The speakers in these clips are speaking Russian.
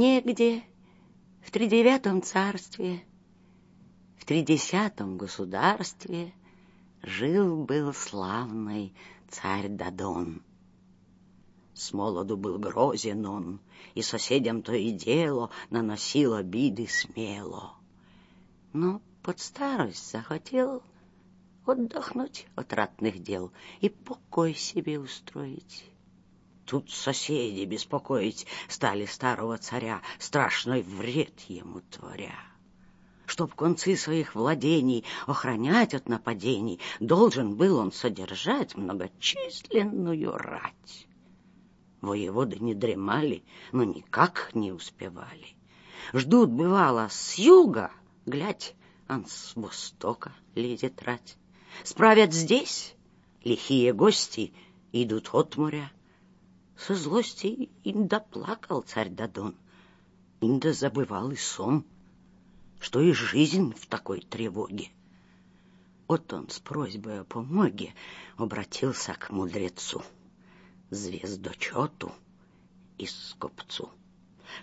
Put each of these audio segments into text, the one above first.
Негде в тридевятом царстве, в тридесятом государстве жил-был славный царь Дадон. С молоду был грозен он, и соседям то и дело наносил обиды смело. Но под старость захотел отдохнуть от ратных дел и покой себе устроить. Тут соседи беспокоить стали старого царя, страшный вред ему творя. Чтоб концы своих владений охранять от нападений, должен был он содержать многочисленную рать. Воеводы не дремали, но никак не успевали. Ждут, бывало, с юга, глядь, он с востока лезет рать. Справят здесь, лихие гости идут от моря. Со злости им доплакал царь Дадон, им да забывал и сон, что и жизнь в такой тревоге. Вот он с просьбой о помоге обратился к мудрецу, звездочету и скопцу.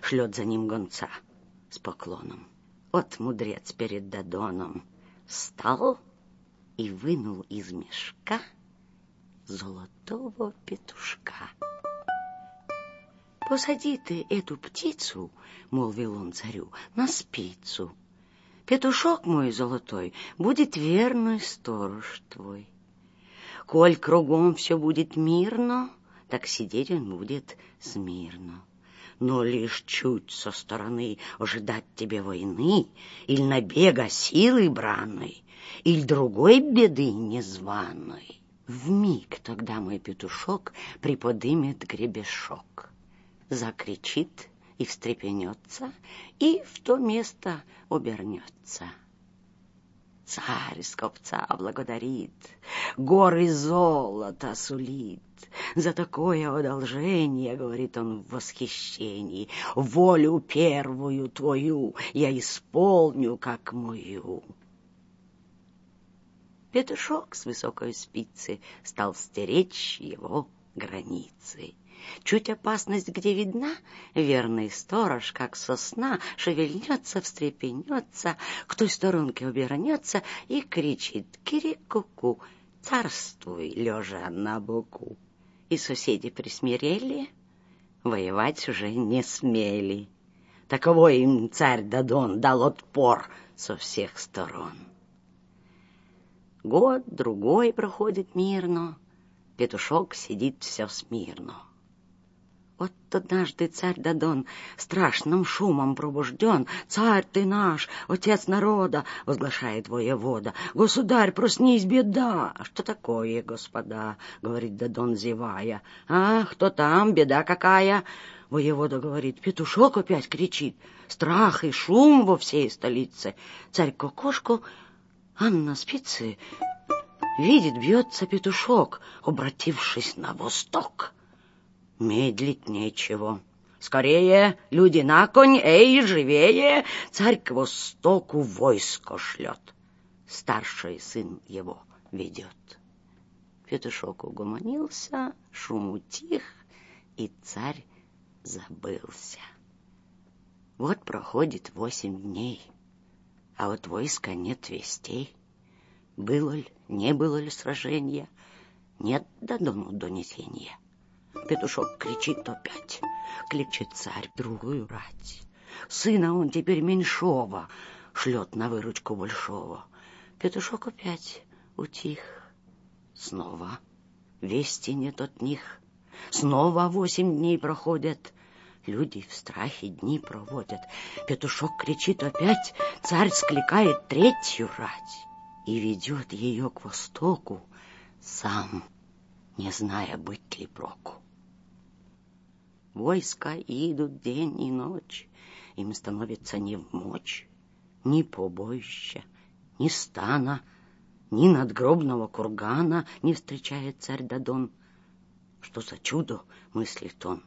Шлет за ним гонца с поклоном. Вот мудрец перед Дадоном встал и вынул из мешка золотого петушка. «Посади ты эту птицу, — молвил он царю, — на спицу. Петушок мой золотой будет верный сторож твой. Коль кругом все будет мирно, так сидеть он будет смирно но лишь чуть со стороны ожидать тебе войны или набега силы бранной, или другой беды незваной. В миг тогда мой петушок приподымет гребешок, закричит и встрепенется, и в то место обернется. Царь скопца благодарит, горы золота сулит. За такое одолжение, говорит он в восхищении, волю первую твою я исполню, как мою. Петушок с высокой спицы стал стеречь его границы. Чуть опасность где видна, верный сторож, как сосна, шевельнется, встрепенется, к той сторонке обернется и кричит «Кири-ку-ку!» «Царствуй, лежа на боку!» И соседи присмирели, воевать уже не смели. Таковой им царь Дадон дал отпор со всех сторон. Год, другой проходит мирно, петушок сидит все смирно. Вот однажды царь Дадон страшным шумом пробужден. «Царь ты наш, отец народа!» — возглашает воевода. «Государь, проснись, беда!» «Что такое, господа?» — говорит Дадон, зевая. «А, кто там? Беда какая?» Воевода говорит, петушок опять кричит. Страх и шум во всей столице. Царь Кокошку, Анна спицы, видит, бьется петушок, обратившись на восток. Медлить нечего. Скорее, люди на конь, эй, живее! Царь к востоку войско шлет. Старший сын его ведет. Петушок угомонился, шум утих, и царь забылся. Вот проходит восемь дней, а от войска нет вестей. Было ли, не было ли сражения, нет до дому донесения. Петушок кричит опять. Кличет царь другую рать. Сына он теперь меньшого шлет на выручку большого. Петушок опять утих. Снова вести нет от них. Снова восемь дней проходят. Люди в страхе дни проводят. Петушок кричит опять, царь скликает третью рать и ведет ее к востоку сам, не зная быть ли проку. Войска идут день и ночь, им становится не в мочь ни побоища, ни стана, ни надгробного кургана не встречает царь Дадон. Что за чудо, мыслит он.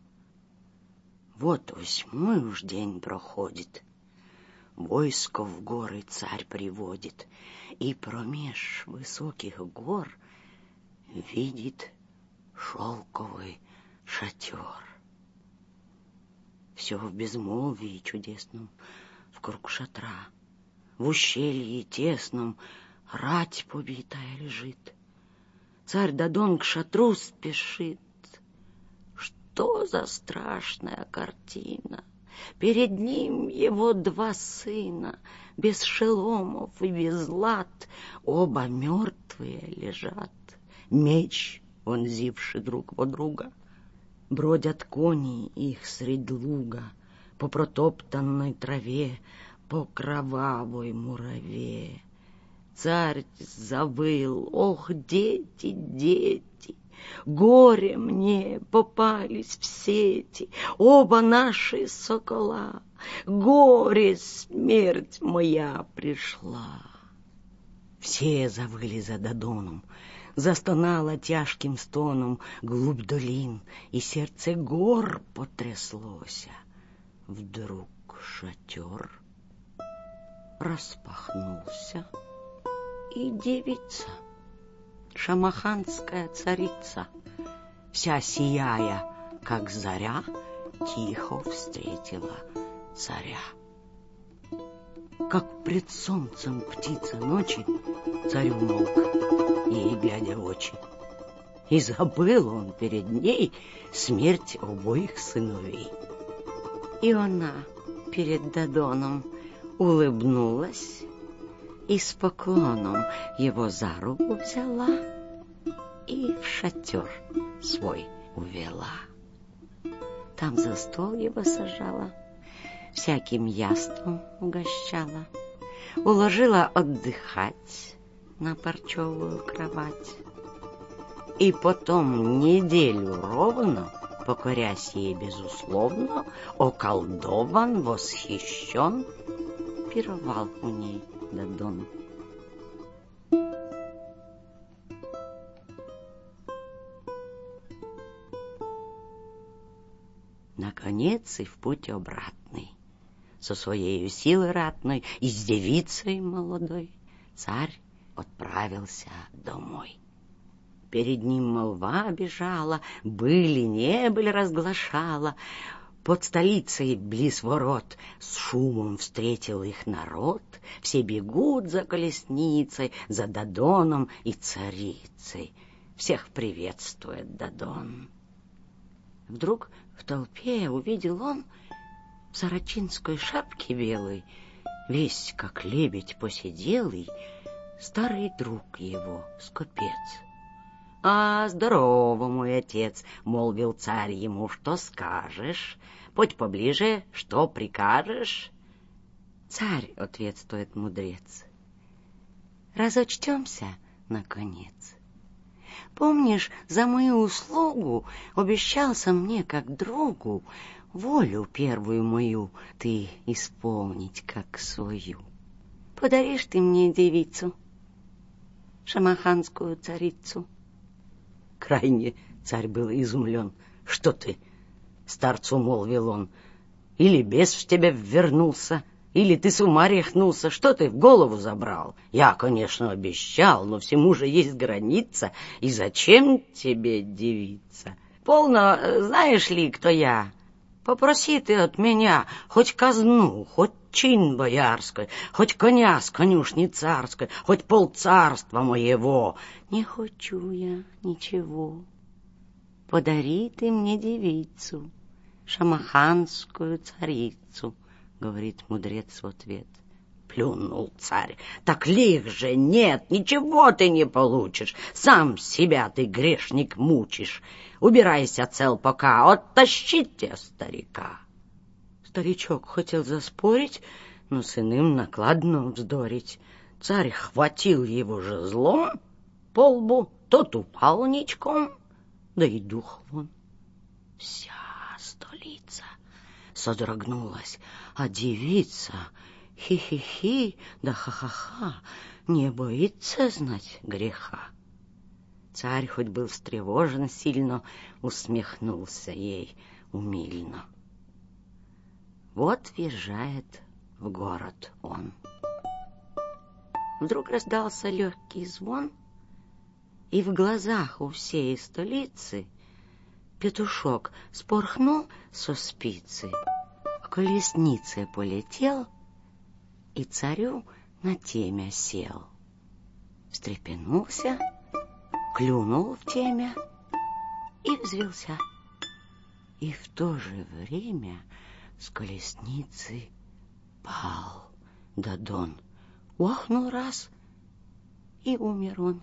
Вот восьмой уж день проходит, войско в горы царь приводит, и промеж высоких гор видит шелковый шатер. Все в безмолвии чудесном, в круг шатра, в ущелье тесном рать побитая лежит. Царь Дадон к шатру спешит. Что за страшная картина! Перед ним его два сына, без шеломов и без лад, оба мертвые лежат. Меч, вонзивший друг во друга, бродят кони их средь луга по протоптанной траве, по кровавой мураве. Царь завыл, ох, дети, дети, Горе мне попались в сети Оба наши сокола, Горе, смерть моя пришла. Все завыли за Додоном, Застонала тяжким стоном Глубь долин, и сердце гор потряслося. Вдруг шатер распахнулся, и девица — шамаханская царица, вся сияя, как заря, тихо встретила царя. Как пред солнцем птица ночи, царь умолк, ей очи. И забыл он перед ней смерть обоих сыновей. И она перед Дадоном улыбнулась и с поклоном его за руку взяла и в шатер свой увела. Там за стол его сажала, всяким яством угощала, уложила отдыхать на парчевую кровать. И потом неделю ровно, покорясь ей безусловно, околдован, восхищен, пировал у ней Дадон. Наконец и в путь обратный, со своей силой ратной и с девицей молодой, царь отправился домой. Перед ним молва бежала, были, не были разглашала, под столицей, близ ворот, с шумом встретил их народ. Все бегут за колесницей, за Дадоном и царицей. Всех приветствует Дадон. Вдруг в толпе увидел он в сорочинской шапке белой, весь как лебедь посиделый, старый друг его, скопец. «А, здорово, мой отец!» — молвил царь ему. «Что скажешь? Подь поближе, что прикажешь?» «Царь!» — ответствует мудрец. «Разочтемся, наконец. Помнишь, за мою услугу обещался мне, как другу, волю первую мою ты исполнить, как свою. Подаришь ты мне девицу, шамаханскую царицу?» Крайне царь был изумлен. «Что ты?» — старцу молвил он. «Или бес в тебя вернулся, или ты с ума рехнулся. Что ты в голову забрал? Я, конечно, обещал, но всему же есть граница. И зачем тебе девица? Полно, знаешь ли, кто я? Попроси ты от меня хоть казну, хоть чин боярской, хоть коня с конюшни царской, хоть полцарства моего. Не хочу я ничего. Подари ты мне девицу, шамаханскую царицу, говорит мудрец в ответ. Плюнул царь. Так лих же нет, ничего ты не получишь. Сам себя ты, грешник, мучишь. Убирайся цел пока, оттащите старика. Старичок хотел заспорить, но с иным накладно вздорить. Царь хватил его же злом по лбу, тот упал ничком, да и дух вон. Вся столица содрогнулась, а девица хи-хи-хи да ха-ха-ха не боится знать греха. Царь хоть был встревожен сильно, усмехнулся ей умильно. Вот въезжает в город он. Вдруг раздался легкий звон, и в глазах у всей столицы петушок спорхнул со спицы, колеснице полетел и царю на темя сел. Встрепенулся, клюнул в темя и взвелся. И в то же время с колесницы пал Дадон. Охнул раз, и умер он.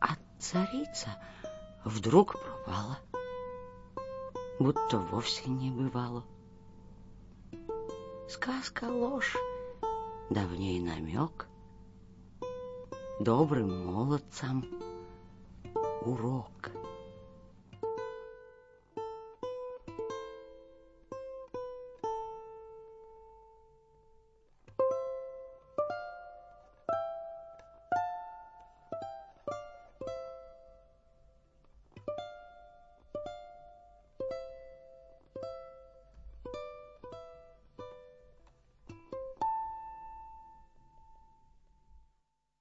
А царица вдруг пропала, будто вовсе не бывало. Сказка ложь, давней намек, Добрым молодцам урок.